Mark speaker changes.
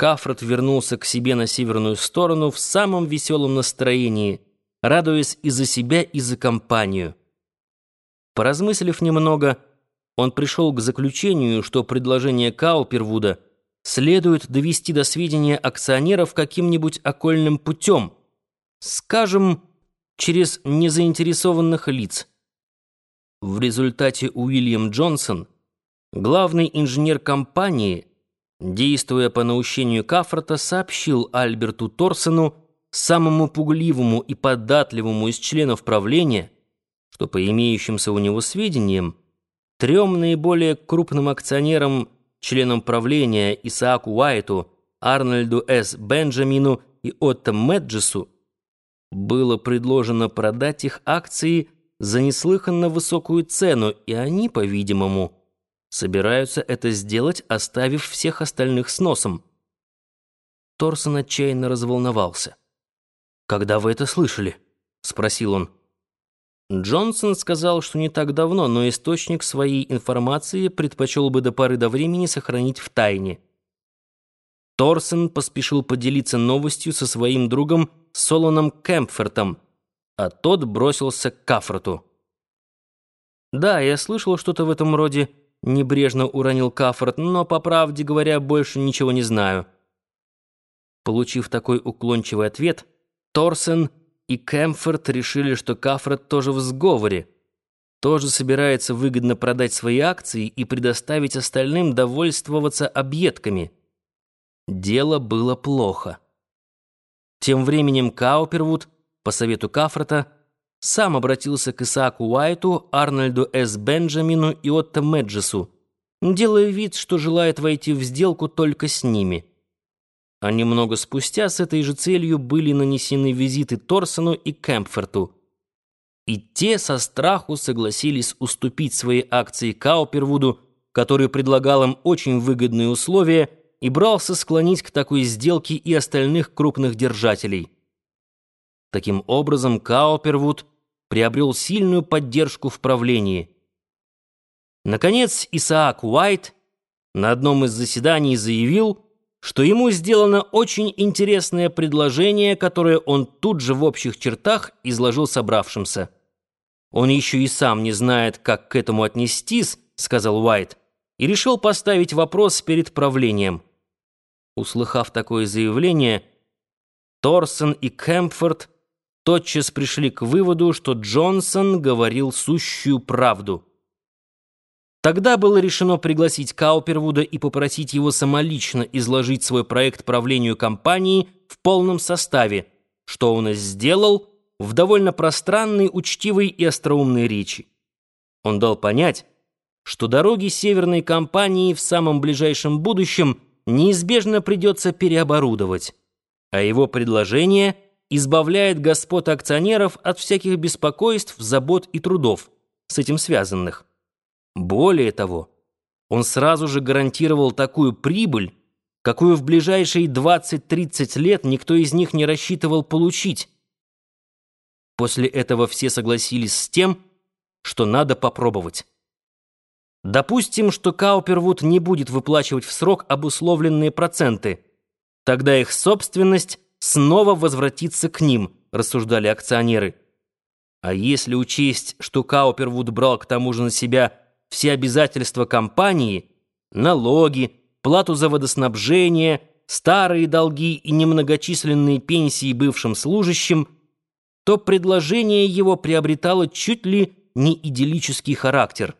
Speaker 1: Кафрат вернулся к себе на северную сторону в самом веселом настроении, радуясь и за себя, и за компанию. Поразмыслив немного, он пришел к заключению, что предложение Каупервуда следует довести до сведения акционеров каким-нибудь окольным путем, скажем, через незаинтересованных лиц. В результате Уильям Джонсон, главный инженер компании, действуя по наущению Кафрата, сообщил Альберту Торсону, самому пугливому и податливому из членов правления, что по имеющимся у него сведениям, трем наиболее крупным акционерам, членам правления Исааку Уайту, Арнольду С. Бенджамину и Отто Меджесу было предложено продать их акции за неслыханно высокую цену, и они, по-видимому, собираются это сделать, оставив всех остальных с носом. Торсон отчаянно разволновался. «Когда вы это слышали?» — спросил он. Джонсон сказал, что не так давно, но источник своей информации предпочел бы до поры до времени сохранить в тайне. Торсон поспешил поделиться новостью со своим другом Солоном Кемпфертом, а тот бросился к Кафроту. «Да, я слышал что-то в этом роде», — небрежно уронил Кафрот, «но, по правде говоря, больше ничего не знаю». Получив такой уклончивый ответ, Торсен и Кемфорд решили, что Кафрот тоже в сговоре, тоже собирается выгодно продать свои акции и предоставить остальным довольствоваться объедками. Дело было плохо. Тем временем Каупервуд, по совету Кафрота, сам обратился к Исааку Уайту, Арнольду С. Бенджамину и Отто Меджесу, делая вид, что желает войти в сделку только с ними. А немного спустя с этой же целью были нанесены визиты Торсону и Кемпферту. И те со страху согласились уступить свои акции Каупервуду, который предлагал им очень выгодные условия – и брался склонить к такой сделке и остальных крупных держателей. Таким образом, Каупервуд приобрел сильную поддержку в правлении. Наконец, Исаак Уайт на одном из заседаний заявил, что ему сделано очень интересное предложение, которое он тут же в общих чертах изложил собравшимся. «Он еще и сам не знает, как к этому отнестись», — сказал Уайт, и решил поставить вопрос перед правлением. Услыхав такое заявление, Торсон и Кемпфорд тотчас пришли к выводу, что Джонсон говорил сущую правду. Тогда было решено пригласить Каупервуда и попросить его самолично изложить свой проект правлению компании в полном составе, что он и сделал в довольно пространной, учтивой и остроумной речи. Он дал понять, что дороги Северной компании в самом ближайшем будущем – неизбежно придется переоборудовать, а его предложение избавляет господ акционеров от всяких беспокойств, забот и трудов, с этим связанных. Более того, он сразу же гарантировал такую прибыль, какую в ближайшие 20-30 лет никто из них не рассчитывал получить. После этого все согласились с тем, что надо попробовать. Допустим, что Каупервуд не будет выплачивать в срок обусловленные проценты. Тогда их собственность снова возвратится к ним, рассуждали акционеры. А если учесть, что Каупервуд брал к тому же на себя все обязательства компании, налоги, плату за водоснабжение, старые долги и немногочисленные пенсии бывшим служащим, то предложение его приобретало чуть ли не идиллический характер –